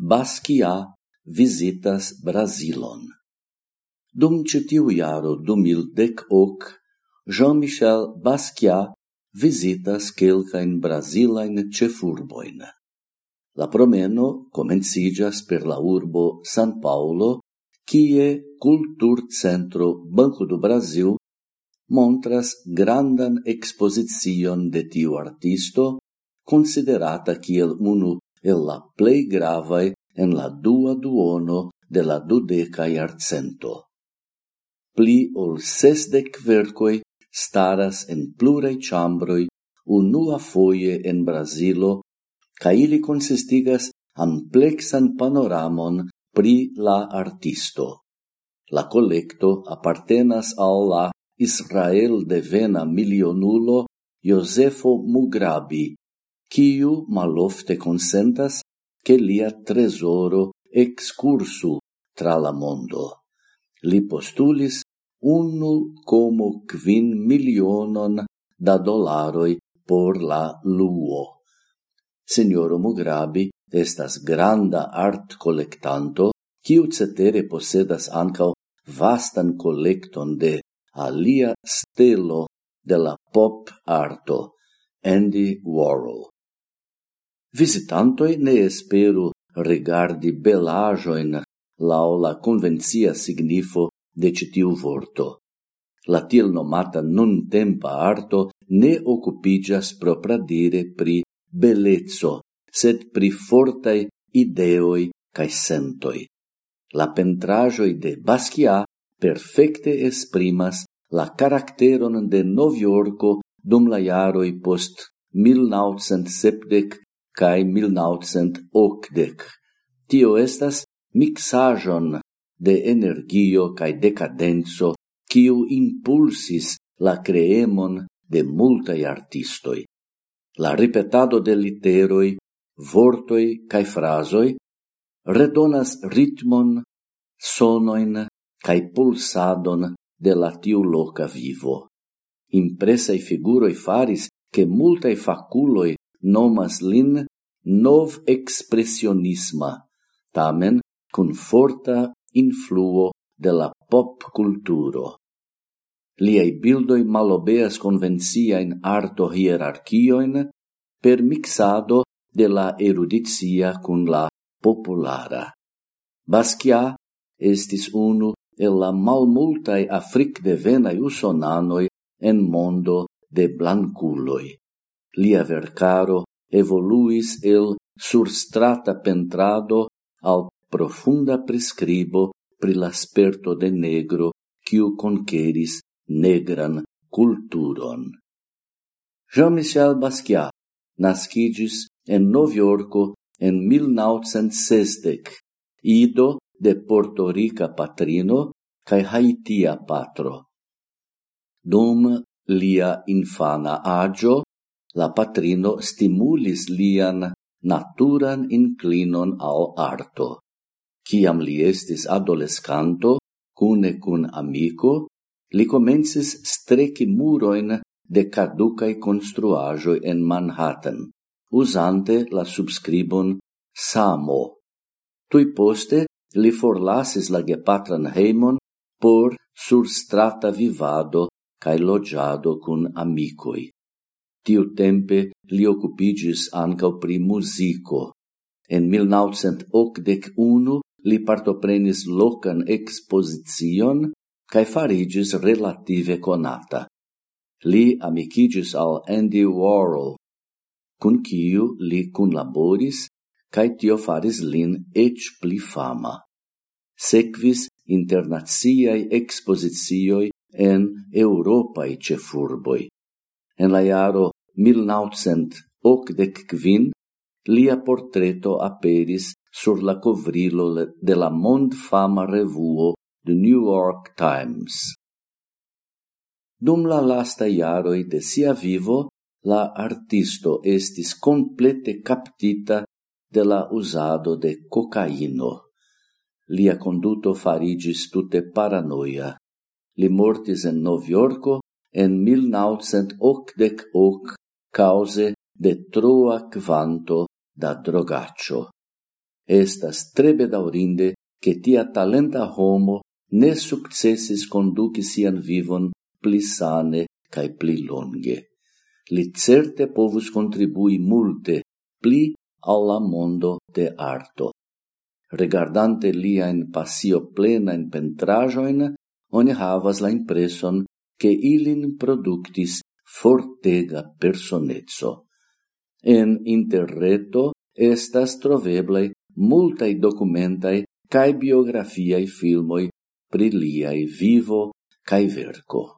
Basquiat visitas Brasilon. Dum citiu iaro du mil dec hoc, Jean-Michel Basquiat visitas quelcain Brasilain cefurboin. La promeno comencigas per la urbo San Paulo, kie Cultur Centro Banco do Brasil montras grandan exposizion de tiu artisto, considerata kiel unu el la plei gravae en la dua duono de la dudeca iarcento. Pli ol sesdec vercoi staras en plurei chambroi unua foie en Brasilo, ca ili consistigas amplexan panoramon pri la artisto. La collecto appartenas al la Israel devena milionulo Josefo Mugrabi, quiu malofte consentas che lia tresoro excursu tra la mondo. Li postulis unu como quin milionon da dolaroi por la luo. Signoro Mugrabi estas granda art collectanto, quiu cetere posedas ancao vastan collecton de alia stelo de la pop arto, Andy Warhol. Visitantoi ne esperu regardi belajoin lau la convencia signifo de citiu vorto. La tiel nomata nun tempa arto ne occupigas propra dire pri bellezzo, sed pri fortai ideoi cae sentoi. La pentrajoi de Basquiat perfecte esprimas la caracteron de Noviorco dum la iaroi post 1970 cae 1980. Tio estas mixajon de energio cae decadenzo kiu impulsis la creemon de multae artistoi. La ripetado de literoi, vortoi cae frasoi redonas ritmon, sonoin cae pulsadon de la tiu loca vivo. Impresai figuroi faris che multae faculoi nomas lin nov expressionisma, tamen cun forta influo de la pop culturo. Liei bildoi malobeas convenciain arto hierarchioin per mixado de la erudizia cun la populara. Basquiat estis unu el la malmultai afric devenai usonanoi en mondo de blanculoi. Lia vercaro evoluis el surstrata pentrado al profunda prescribo pri l'asperto de negro quiu conqueris negran culturon. Jean-Michel Basquiat nascidis en Noviorco en 1960, ido de portorica patrino cae haitia patro. Dum lia infana agio la patrino stimulis lian naturan inclinon al arto. Ciam li estis adolescanto, cune cun amico, li comencis streci muroin de caducai construajoi en Manhattan, usante la subscribon Samo. Tui poste li forlasis la gepatran heimon por surstrata vivado cae logiado cun amicoi tiu tempe li occupigis ancau pri musico. En 1981 li partoprenis locan exposition cae farigis relative conata. Li amicigis al Andy Warhol, cun ciu li cunlaboris, cae tio faris lin ec pli fama. Sequis internaziai expositioi en Europae cefurboi. En la iaro 1985 lia portreto aperis sur la covrilo de la mondfama revuo The New York Times. Dum la lasta iaroi de sia vivo, la artisto estis complete captita de la usado de cocaino. Lia conduto farigis tute paranoia. Li mortis en Noviorco en 1988 cause de troa quanto da drogaccio. Estas tre bedaurinde che tia talenta homo ne successis conduci sian vivon pli sane cae pli longe. Li certe povus contribui multe pli alla mondo de arto. Regardante liaen passio plena in pentrajoin, oni havas la impreson che ilin productis fortega personezzo. En interreto estas troveblei multai documentai cae biografiai filmoi pri liai vivo cae verco.